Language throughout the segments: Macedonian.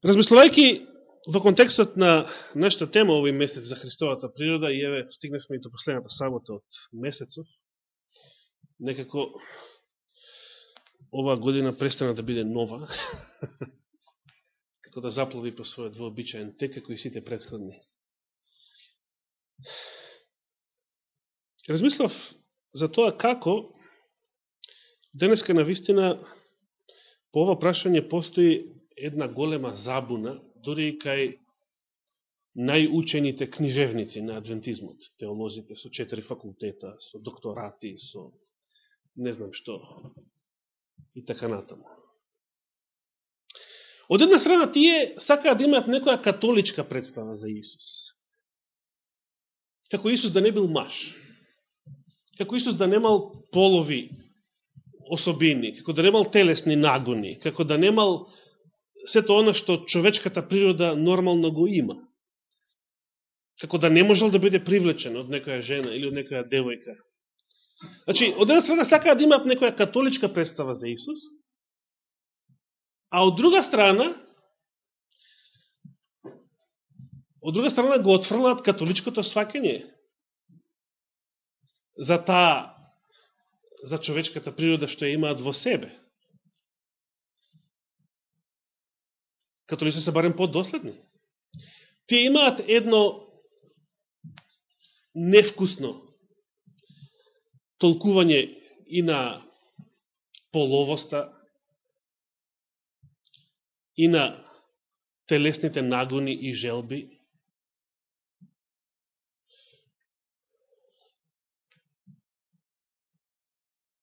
Размислувајќи во контекстот на нашата тема овој месец за Христовата природа, и еве стигнахме и до последната сабота од месецов, некако оваа година престана да биде нова, како да заплови по својот вообичаен тек, како и сите предходни. Размислав за тоа како денеска на вистина по ова прашање постои една голема забуна, дори и кај најучените книжевници на адвентизмот, теолозите со четири факултета, со докторати, со не знам што, и така натаму. Од една страна тие сакаат да имаат некоја католичка представа за Исус. Како Исус да не бил маш. Како Исус да немал полови особини, како да немал телесни нагони, како да немал сето она што човечката природа нормално го има. Како да не можел да биде привлечен од некоја жена или од некоја девојка. Значи, од една страна сакаат да имаат некоја католичка представа за Исус, а од друга страна од друга страна го отфрлаат католичкото свакење за таа за човечката природа што ја имаат во себе. Католици се барем поддоследни. Тие имаат едно невкусно толкување и на половоста, и на телесните нагони и желби.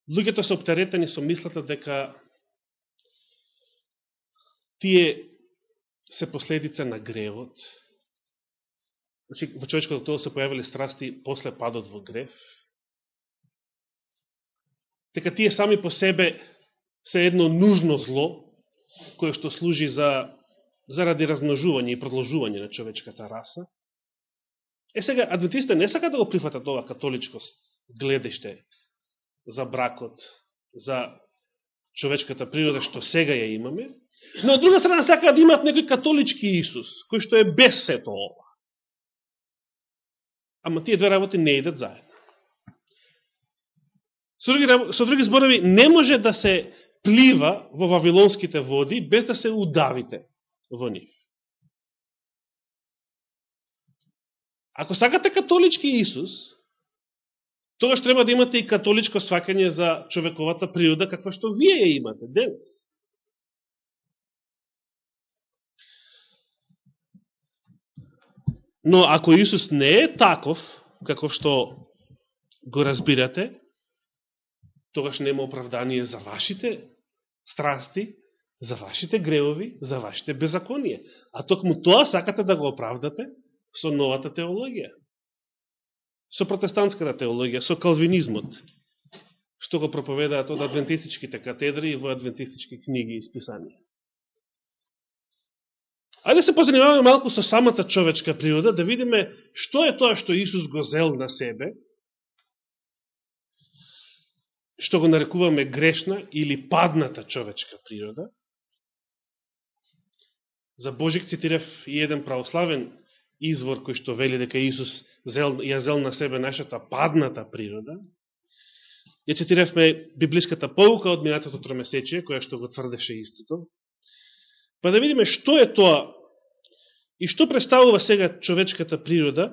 Луѓето се обтеретени со мислата дека тие се последица на гревот. Значи, во човечкото тело се појавили страсти после падот во грев. Тека тие сами по себе се едно нужно зло, кое што служи за, заради размножување и продолжување на човечката раса. Е сега, адвентистите не сакат да го прифатат ова католичко гледеште за бракот, за човечката природа што сега ја имаме, Но од друга страна сакаат да имаат некој католички Исус, кој што е без сето ова. Ама тие две работи не идат заедно. Со други, со други зборови, не може да се плива во вавилонските води без да се удавите во нив. Ако сакате католички Исус, тогаш треба да имате и католичко свакање за човековата природа, каква што вие ја имате денес. Но ако Исус не е таков, како што го разбирате, тогаш нема оправдание за вашите страсти, за вашите гревови, за вашите беззаконие. А токму тоа сакате да го оправдате со новата теологија. Со протестантската теологија, со калвинизмот, што го проповедаат од адвентистичките катедри и во адвентистички книги и списанија. Ајде се позанимаваме малку со самата човечка природа, да видиме што е тоа што Исус го зел на себе, што го нарекуваме грешна или падната човечка природа. За Божик цитирав и еден православен извор кој што вели дека Исус зел, ја зел на себе нашата падната природа. Ја цитиравме библиската поука од минатото тромесечие, која што го тврдеше истото. Па да видиме што е тоа И што представува сега човечката природа?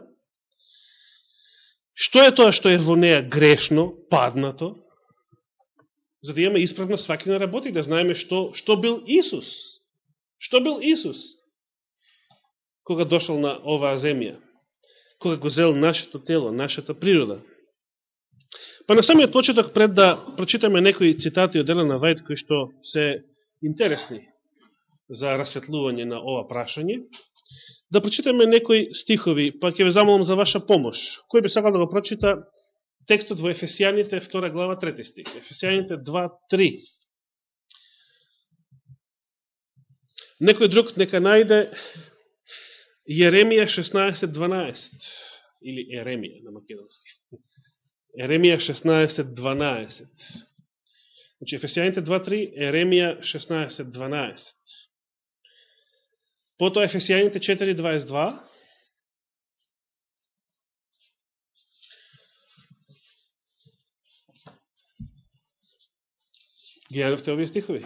Што е тоа што е во неја грешно, паднато? За да имаме исправно на работи, да знаеме што, што бил Исус. Што бил Исус? Кога дошол на оваа земја. Кога го зел нашето тело, нашата природа. Па на самиот почеток, пред да прочитаме некои цитати од Елена Вајд, кои што се интересни за расветлување на ова прашање, да прочитаме некои стихови, па ќе ве замолам за ваша помош. Кој би сакал да го прочита текстот во Ефесијаните, 2 глава, 3 стих. Ефесијаните 2, 3. Некој друг нека најде Јеремија 16.12 Или Еремија на македонски. Еремија 16.12 Значи, Ефесијаните 2.3, Еремија 16.12 Потоа Ефесијаните 4.22. Ги јадовте овие стихови.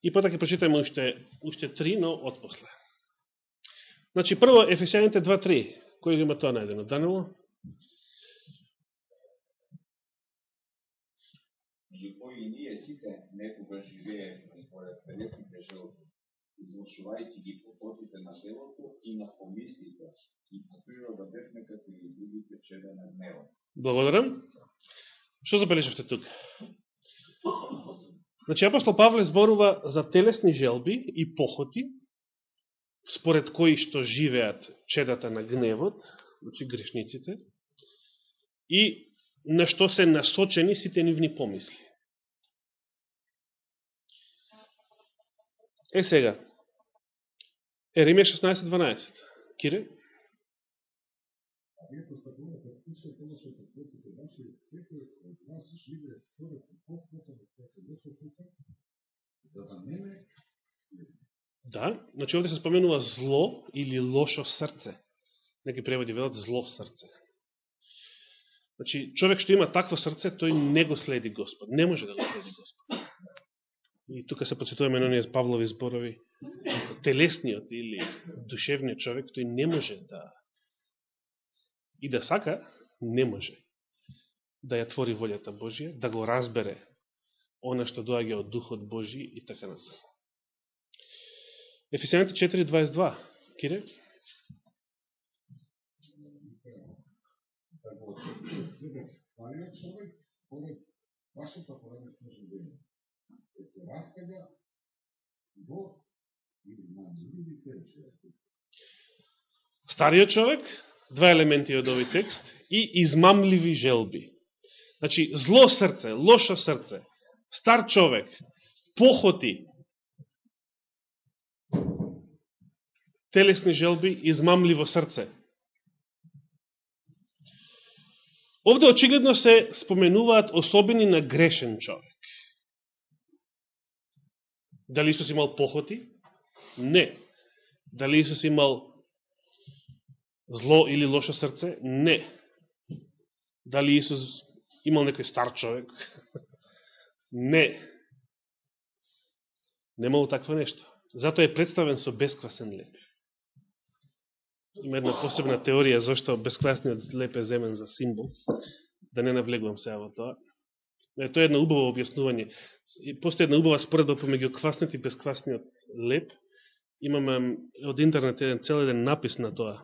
И потоа ќе прочитаме уште, уште три, но отпосле. Значи, прво Ефесијаните 2.3. Кој има тоа најдено? Данило? меѓу кои ние сите некогаш живееме според телесните желби, извршувајќи ги попотите на телото и на помислите, и по да бевме како и другите чеда на гневот. Благодарам. Што забележавте тук? Значи, апостол Павле зборува за телесни желби и похоти, според кои што живеат чедата на гневот, значи грешниците, и на што се насочени сите нивни помисли. Е сега, Еремија 16.12. Кире? Вие постапувате ваши, од вас живее според на своето лошо срце, за да не ме Да, значи овде се споменува зло или лошо срце. Неки преводи велат зло срце. Значи, човек што има такво срце, тој не го следи Господ. Не може да го следи Господ. И тука се подсетуваме на оние Павлови зборови. Телесниот или душевниот човек, тој не може да и да сака, не може да ја твори волјата Божија, да го разбере она што доаѓа од Духот Божи и така натаму. Ефесијаните 4.22. Кире? вашето поредно. Да се раскага во измамливите речи. Стариот човек, два елементи од овој текст, и измамливи желби. Значи, зло срце, лошо срце, стар човек, похоти, телесни желби, измамливо срце. Овде очигледно се споменуваат особени на грешен човек. Дали Исус имал похоти? Не. Дали Исус имал зло или лошо срце? Не. Дали Исус имал некој стар човек? Не. Немало такво нешто. Затоа е представен со бесквасен леп. Има една посебна теорија зашто бесквасниот леп е земен за символ. Да не навлегувам сега во тоа. Е, тоа е една убава објаснување. Постои една убава споредба помеѓу квасниот и безквасниот леп. Имаме од интернет еден цел еден напис на тоа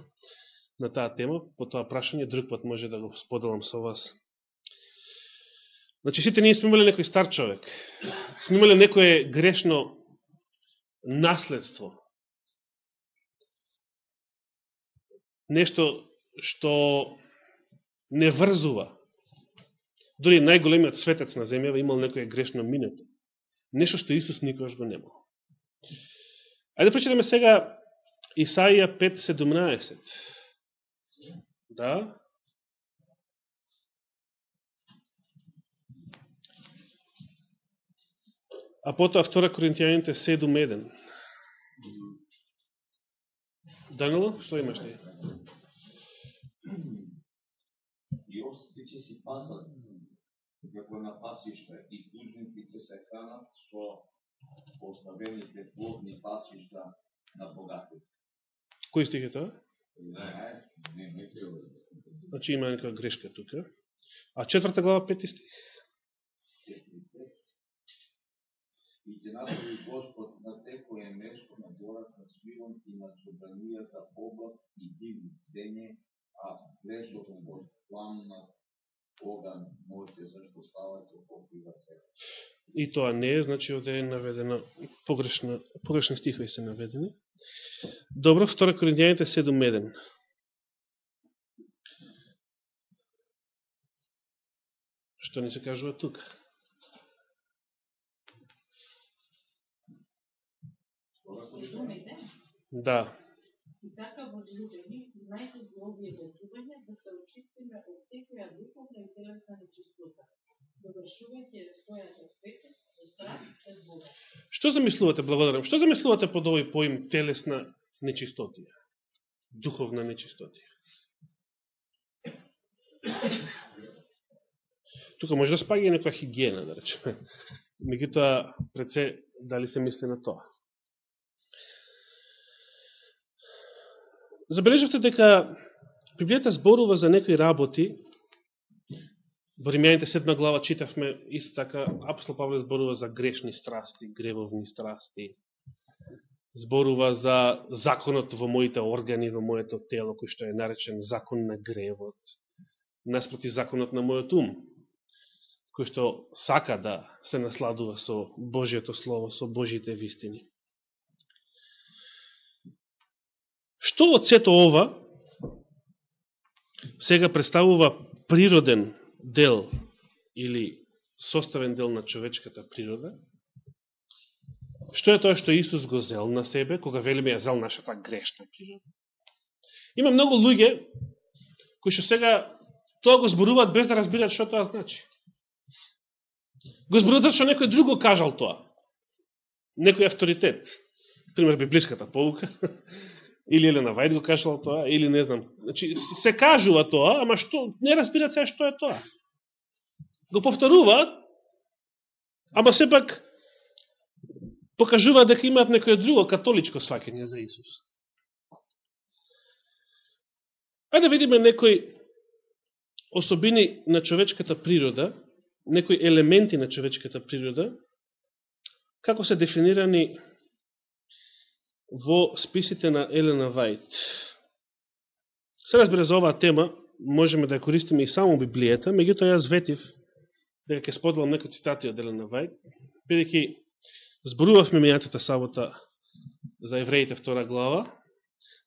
на таа тема, по тоа прашање, друг пат може да го споделам со вас. Значи, сите ние сме имали некој стар човек. Сме имали некој грешно наследство. Нешто што не врзува. Дори најголемиот светец на земјава имал некоја грешна минета. Нешто што Исус никош го немал. Ајде да прочитаме сега Исаија 5.17. Да? А потоа 2 Коринтијаните 7.1. Данило, што имаш ти? И че си пасат како на пасишта и тужниците се хранат со поставените плодни пасишта на богатите. Кој стих е тоа? Значи има некоја грешка тука. А четврта глава, пети стих. И ќе направи Господ на секоје место на горат на Свилон и на чудранијата облак и дивни дење, а блесоком во пламна оган може зашто става ќе покрива се. И тоа не е, значи овде е наведено погрешна, погрешни стихови се наведени. Добро, 2 Коринјаните 7.1. Што ни се кажува тука? Да, и така возлюбени, знајте го да се очистиме од секоја духовна и телесна нечистота, довршувајќи својата светост со страх пред Бога. Што замислувате, благодарам, што замислувате под овој поим телесна нечистотија? Духовна нечистотија. Тука може да спаѓа некоја хигиена, да речеме. Меѓутоа, пред се, дали се мисли на тоа? Забележавте дека Библијата зборува за некои работи, во Римјаните 7 глава читавме, исто така апостол Павле зборува за грешни страсти, гревовни страсти, зборува за законот во моите органи, во моето тело, кој што е наречен закон на гревот, наспроти законот на мојот ум, кој што сака да се насладува со Божието Слово, со Божите вистини. Што од сето ова сега представува природен дел или составен дел на човечката природа? Што е тоа што Исус го зел на себе, кога велиме ја зел нашата грешна природа? Има многу луѓе кои што сега тоа го зборуваат без да разбираат што тоа значи. Го зборуваат што некој друго кажал тоа. Некој авторитет. Пример, библиската полука. Или Елена Вајд го кажала тоа, или не знам. Значи, се кажува тоа, ама што, не разбира се што е тоа. Го повторуваат, ама сепак покажуваат дека имаат некој друго католичко свакење за Исус. Ајде да видиме некои особини на човечката природа, некои елементи на човечката природа, како се дефинирани во списите на Елена Вајт. Се разбира за оваа тема, можеме да ја користиме и само Библијата, меѓутоа јас ветив дека ќе споделам некои цитати од Елена Вајт, бидејќи зборувавме мејатата сабота за евреите втора глава,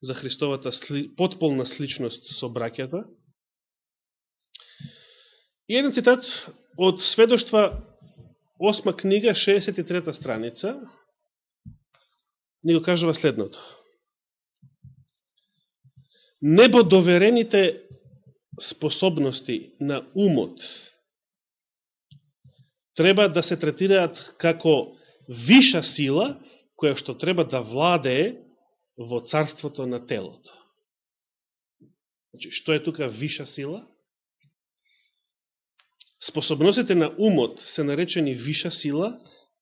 за Христовата сли, подполна сличност со бракјата, И еден цитат од сведоштва 8 книга, 63 страница, ни го кажува следното. Небо доверените способности на умот треба да се третираат како виша сила, која што треба да владее во царството на телото. Значи, што е тука виша сила? Способностите на умот се наречени виша сила,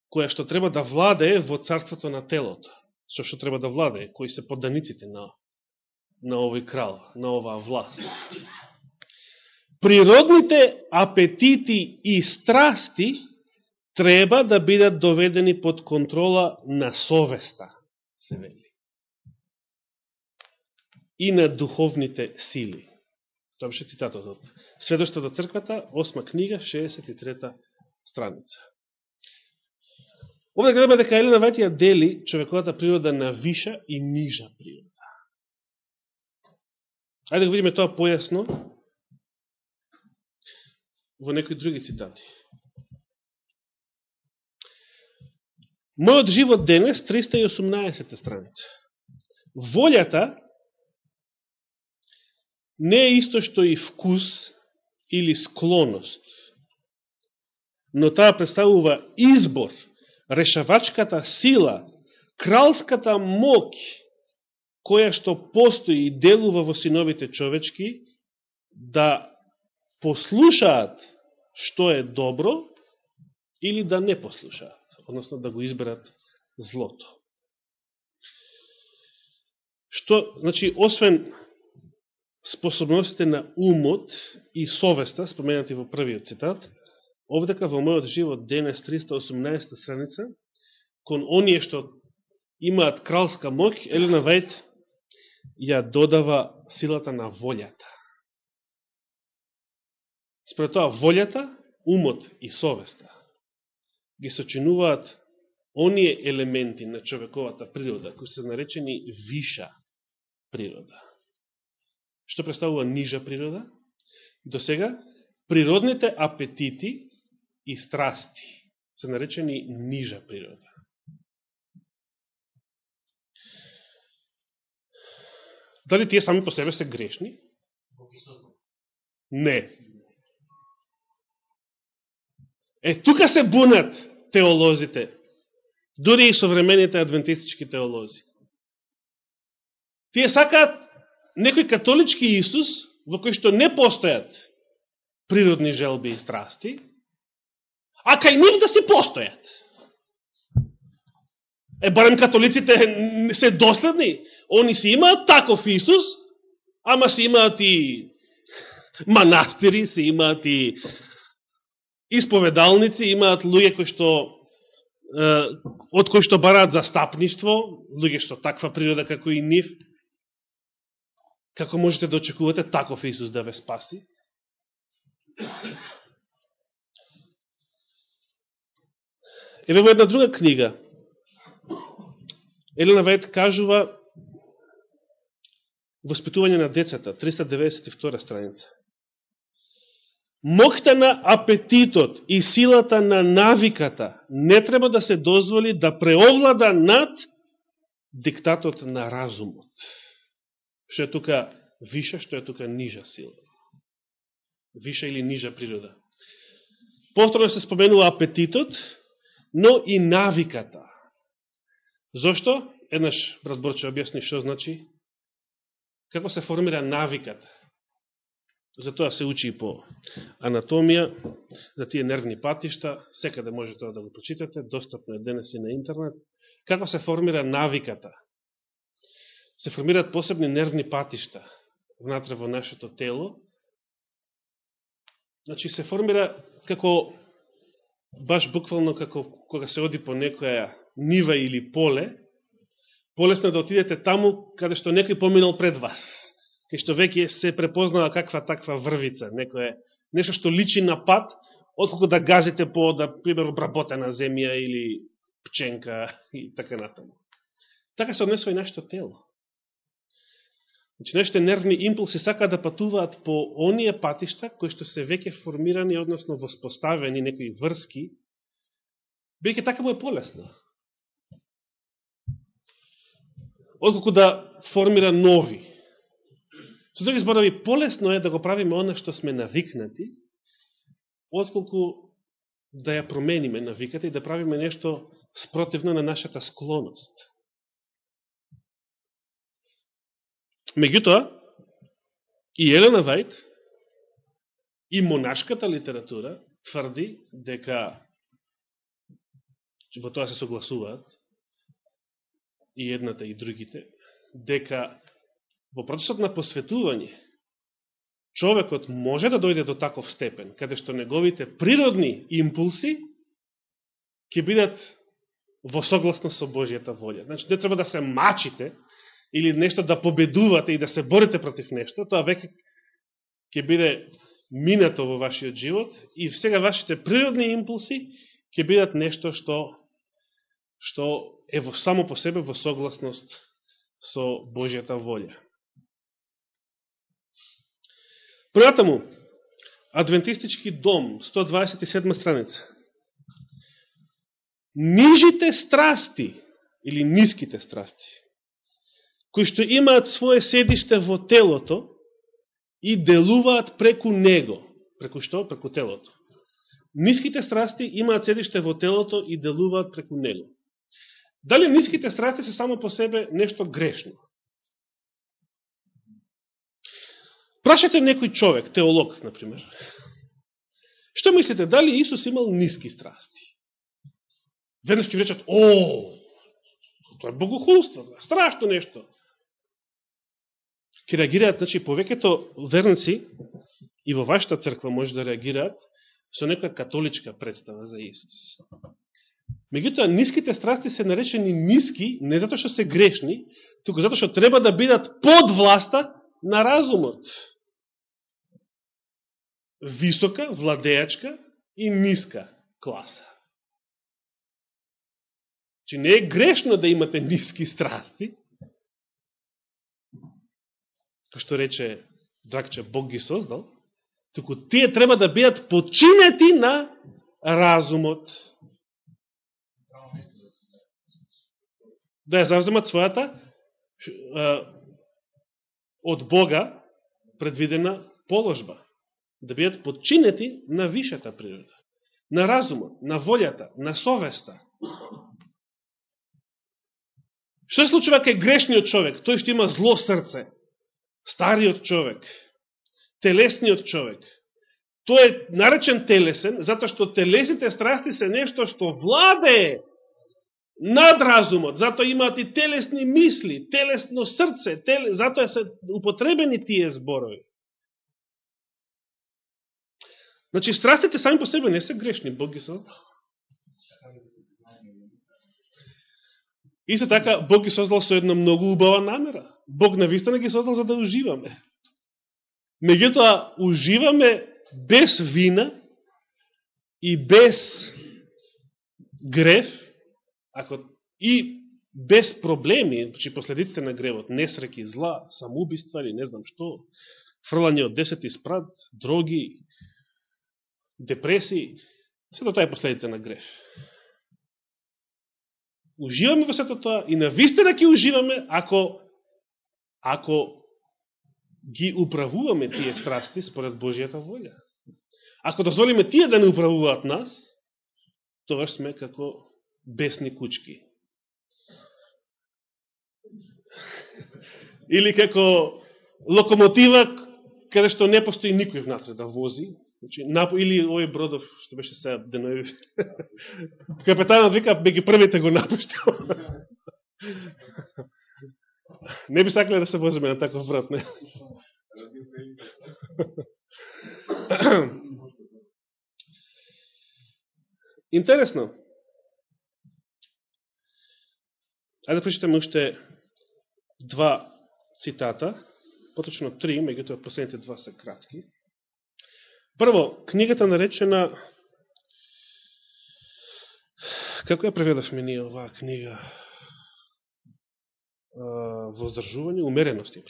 која што треба да владее во царството на телото. Со што треба да владе, кои се подданиците на, на овој крал, на оваа власт. Природните апетити и страсти треба да бидат доведени под контрола на совеста, се вели. И на духовните сили. Тоа беше цитатот од Сведоштата до црквата, 8 книга, 63 страница. Овде гледаме дека Елена Вајт ја дели човековата природа на виша и нижа природа. Ајде го видиме тоа појасно во некои други цитати. Мојот живот денес, 318 страница. Волјата не е исто што и вкус или склоност, но таа представува избор, решавачката сила, кралската мок, која што постои и делува во синовите човечки, да послушаат што е добро или да не послушаат, односно да го изберат злото. Што, значи, освен способностите на умот и совеста, споменати во првиот цитат, овдека во мојот живот денес 318 страница, кон оние што имаат кралска моќ, Елена Вајт ја додава силата на волјата. Спред тоа, волјата, умот и совеста ги сочинуваат оние елементи на човековата природа, кои се наречени виша природа што представува нижа природа, до сега природните апетити и страсти се наречени нижа природа. Дали тие сами по себе се грешни? Не. Е, тука се бунат теолозите. Дури и современите адвентистички теолози. Тие сакаат некој католички Исус, во кој што не постојат природни желби и страсти, а кај нив да си постојат. Е, барем католиците се доследни. Они си имаат таков Исус, ама си имаат и манастири, си имаат и исповедалници, имаат луѓе кои што од кои што бараат застапништво, луѓе што таква природа како и нив, како можете да очекувате таков Исус да ве спаси? Еве во една друга книга, Елена Вајд кажува Воспитување на децата, 392 страница. Мокта на апетитот и силата на навиката не треба да се дозволи да преовлада над диктатот на разумот. Што е тука виша, што е тука нижа сила. Виша или нижа природа. Повторно се споменува апетитот, но и навиката. Зошто? Еднаш разборче објасни што значи. Како се формира навиката. За тоа се учи и по анатомија, за тие нервни патишта, секаде да може тоа да го прочитате, достапно е денес и на интернет. Како се формира навиката? Се формираат посебни нервни патишта внатре во нашето тело. Значи се формира како, баш буквално како кога се оди по некоја нива или поле, полесно да отидете таму каде што некој поминал пред вас кај што веќе се препознава каква таква врвица, некој нешто што личи на пат, отколку да газите по, да, пример, обработена земја или пченка и така натаму. Така се однесува и нашето тело. Значи, нашите нервни импулси сакаат да патуваат по оние патишта, кои што се веќе формирани, односно воспоставени некои врски, бејќи така му е полесно. Отколку да формира нови. Со други зборови, полесно е да го правиме оно што сме навикнати, отколку да ја промениме навиката и да правиме нешто спротивно на нашата склоност. Меѓутоа, и Елена Вајт, и монашката литература тврди дека во тоа се согласуваат и едната и другите, дека во процесот на посветување, човекот може да дојде до таков степен, каде што неговите природни импулси ќе бидат во согласност со Божијата волја. Значи, не треба да се мачите или нешто да победувате и да се борите против нешто, тоа веќе ќе биде минато во вашиот живот и сега вашите природни импулси ќе бидат нешто што што е во само по себе во согласност со Божјата волја. Понатаму, Адвентистички дом, 127 страница. Нижите страсти, или ниските страсти, кои што имаат свое седиште во телото и делуваат преку него. Преку што? Преку телото. Ниските страсти имаат седиште во телото и делуваат преку него. Дали ниските страсти се само по себе нешто грешно? Прашате некој човек, теолог, например, што мислите, дали Исус имал ниски страсти? Веднаш ќе речат, о, тоа е богохулство, страшно нешто ќе реагираат, значи, повеќето верници и во вашата црква може да реагираат со нека католичка представа за Исус. Меѓутоа, ниските страсти се наречени ниски не затоа што се грешни, туку затоа што треба да бидат под власта на разумот висока, владеачка и ниска класа. Че не е грешно да имате ниски страсти, како што рече Дракче, Бог ги создал, туку тие треба да бидат починети на разумот. Да ја завземат својата од Бога предвидена положба да бидат подчинети на вишата природа, на разумот, на волјата, на совеста. Што се случува кај грешниот човек? Тој што има зло срце. Стариот човек. Телесниот човек. Тој е наречен телесен, затоа што телесните страсти се нешто што владее над разумот, затоа имаат и телесни мисли, телесно срце, теле, затоа се употребени тие зборови. Значи, страстите сами по себе не се грешни, Бог ги создал. Исто така, Бог ги создал со една многу убава намера. Бог навистина ги создал за да уживаме. Меѓутоа, уживаме без вина и без греф, ако и без проблеми, че последиците на гревот, несреки, зла, самоубиства или не знам што, фрлање од десети спрат, дроги, депресии, сето тоа е последица на греф. Уживаме во сето тоа и на вистина ќе уживаме ако ако ги управуваме тие страсти според Божијата волја. Ако дозволиме тие да не управуваат нас, тоа сме како бесни кучки. Или како локомотива каде што не постои никој внатре да вози, Значи, нап... или овој Бродов, што беше сега денови, капетанот вика, беги првите го напуштил. не би сакале да се возиме на таков врат, не? Интересно. Ајде да прочитаме уште два цитата, поточно три, меѓутоа последните два се кратки. Прво, книгата наречена Како ја преведавме ние оваа книга? Воздржување, умереност ја.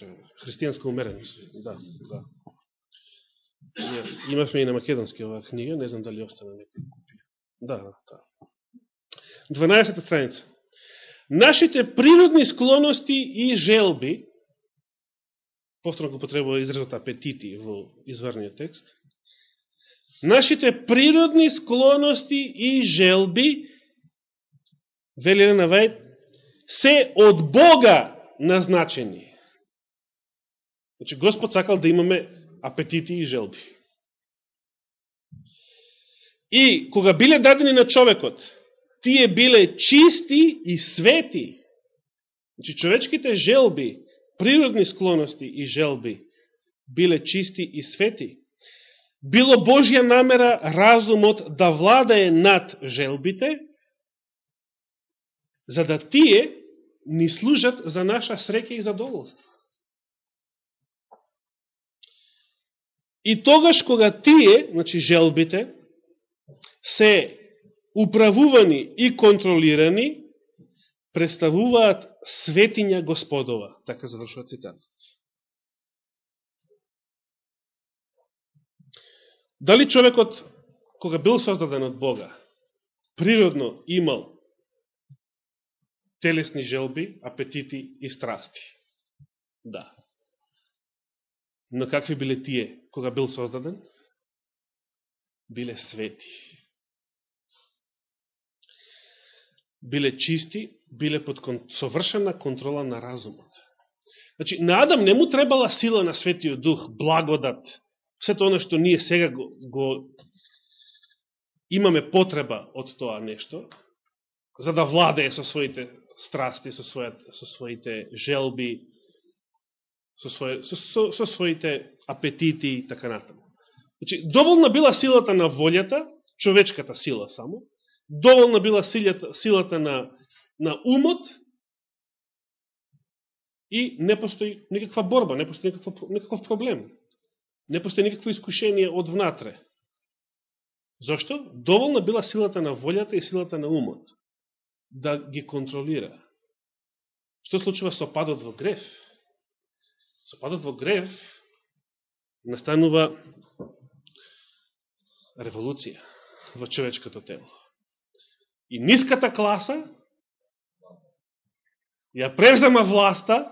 Христијанска умереност. Да, да. Имавме и на македонски оваа книга, не знам дали остана некој купија. Да, да. 12 страница. Нашите природни склоности и желби, повторно го потребува изразот апетити во изварниот текст, нашите природни склоности и желби, велена на Вајд, се од Бога назначени. Значи, Господ сакал да имаме апетити и желби. И кога биле дадени на човекот, тие биле чисти и свети. Значи, човечките желби, природни склоности и желби, биле чисти и свети било Божја намера разумот да владае над желбите, за да тие ни служат за наша среќа и задоволство. И тогаш кога тие, значи желбите, се управувани и контролирани, представуваат светиња Господова. Така завршува цитатот. Дали човекот, кога бил создаден од Бога, природно имал телесни желби, апетити и страсти? Да. Но какви биле тие кога бил создаден? Биле свети. Биле чисти, биле под совршена контрола на разумот. Значи, на Адам не му требала сила на Светиот Дух, благодат, Сето оно што ние сега го, го имаме потреба од тоа нешто, за да владее со своите страсти, со, својат, со своите желби, со, своje, со, со, со своите апетити и така натаму. Значи, доволна била силата на волјата, човечката сила само, доволна била силата, силата на, на умот и не постои никаква борба, не постои никаква, никаков проблем. Не постои никакво искушение од внатре. Зошто? Доволна била силата на волјата и силата на умот да ги контролира. Што случува со падот во греф? Со падот во греф настанува револуција во човечкото тело. И ниската класа ја превзема власта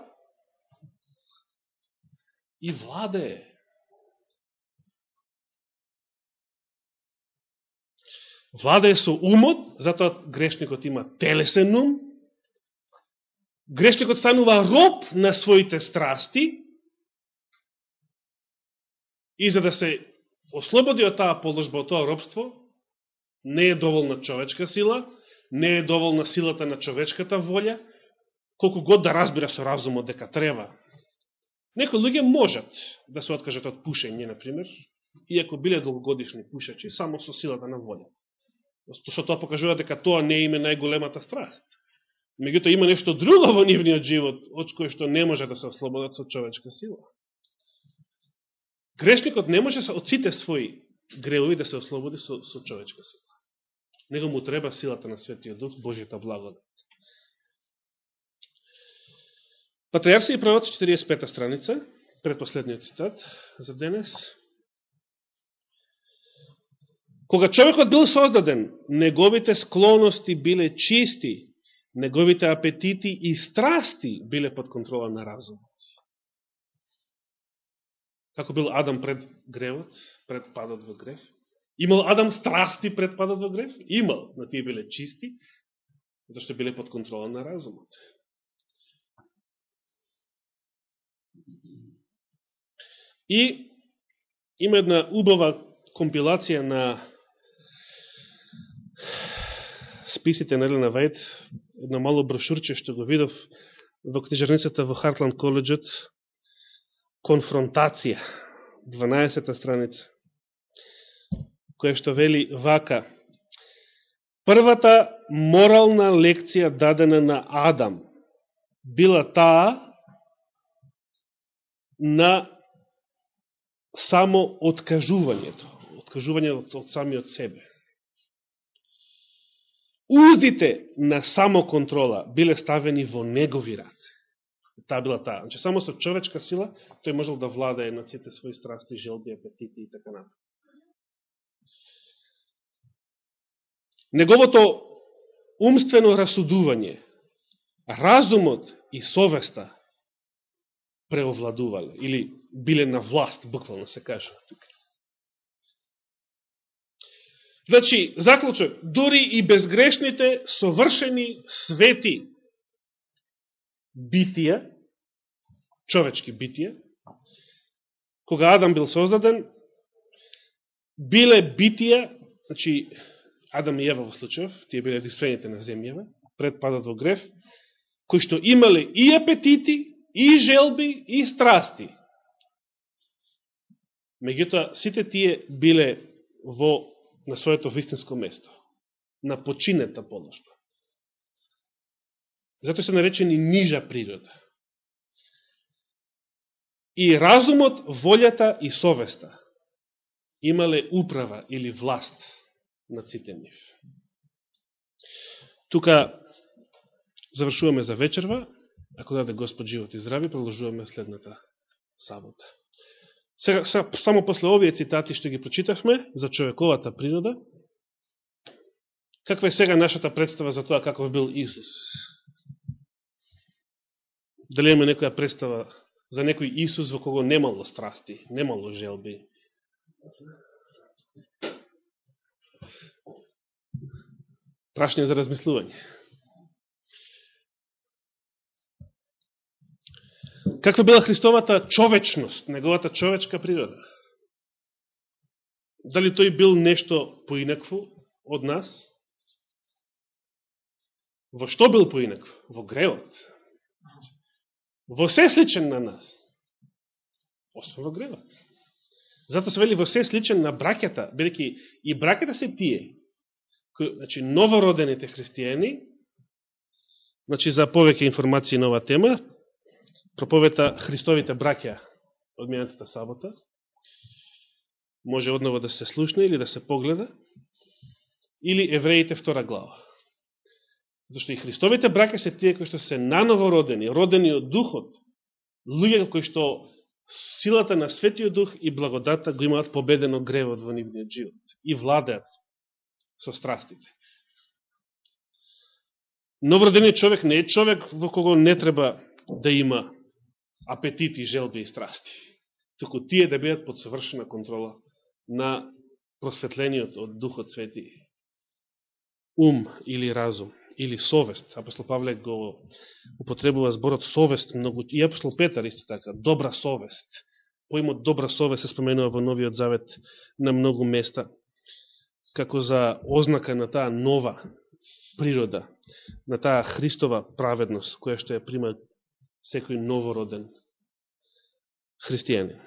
и владее. Владае со умот, затоа грешникот има телесен ум, грешникот станува роб на своите страсти и за да се ослободи од таа положба, од тоа робство, не е доволна човечка сила, не е доволна силата на човечката волја, колку год да разбира со разумот дека треба. Некои луѓе можат да се откажат од пушење, например, иако биле долгогодишни пушачи, само со силата на волја што тоа покажува дека тоа не е име најголемата страст. Меѓуто има нешто друго во нивниот живот, од кој што не може да се ослободат со човечка сила. Грешникот не може од сите своји греови да се ослободи со, со човечка сила. Него му треба силата на Светиот Дух, Божијата благодат. Патриарси и правот, 45 страница, предпоследниот цитат за денес. Кога човекот бил создаден, неговите склоности биле чисти, неговите апетити и страсти биле под контрола на разумот. Како бил Адам пред гревот, пред падот во грев? Имал Адам страсти пред падот во грев? Имал, но тие биле чисти, зашто биле под контрола на разумот. И има една убава компилација на списите на Елена Вајд, едно мало брошурче што го видов во книжарницата во Хартланд коледжот, конфронтација, 12 страница, која што вели вака. Првата морална лекција дадена на Адам била таа на само откажувањето, откажувањето од самиот себе уздите на самоконтрола биле ставени во негови раце. Таа била таа. Значи, само со човечка сила тој можел да владае на сите своји страсти, желби, апетити и така натаму. Неговото умствено расудување, разумот и совеста преовладувале или биле на власт, буквално се кажува тука. Значи, заклучок, дури и безгрешните, совршени, свети битија, човечки битија, кога Адам бил создаден, биле битија, значи, Адам и Ева во случајов, тие биле единствените на земјава, пред падот во греф, кои што имале и апетити, и желби, и страсти. Меѓутоа, сите тие биле во на своето вистинско место, на починета положба. Зато се наречени нижа природа. И разумот, волјата и совеста имале управа или власт на сите нив. Тука завршуваме за вечерва. Ако даде Господ живот и здрави, продолжуваме следната сабота. Сега, сега, само после овие цитати што ги прочитавме за човековата природа, каква е сега нашата представа за тоа каков бил Исус? Дали имаме некоја представа за некој Исус во кого немало страсти, немало желби? Прашње за размислување. Каква била Христовата човечност, неговата човечка природа? Дали тој бил нешто поинакво од нас? Во што бил поинакво? Во гревот. Во се сличен на нас. Освен во гревот. Зато се вели во се сличен на бракета, бидеќи и бракета се тие, кои, значи, новородените христијани, значи, за повеќе информации на оваа тема, проповета Христовите браќа од минатата сабота. Може одново да се слушне или да се погледа. Или Евреите втора глава. Зашто и Христовите браќа се тие кои што се наново родени, родени од Духот, луѓе кои што силата на Светиот Дух и благодата го имаат победено гревот во нивниот живот и владеат со страстите. Новородениот човек не е човек во кого не треба да има апетити, желби и страсти. Туку тие да бидат под совршена контрола на просветлениот од Духот Свети ум или разум. или совест. Апостол Павле го употребува зборот совест многу, и апостол Петар исто така, добра совест. Поимот добра совест се споменува во Новиот Завет на многу места, како за ознака на таа нова природа, на таа Христова праведност, која што ја прима секој новороден христијанин.